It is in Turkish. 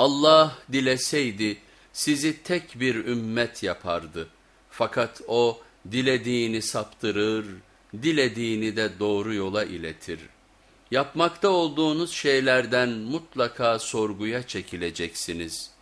Allah dileseydi sizi tek bir ümmet yapardı. Fakat o dilediğini saptırır, dilediğini de doğru yola iletir. Yapmakta olduğunuz şeylerden mutlaka sorguya çekileceksiniz.''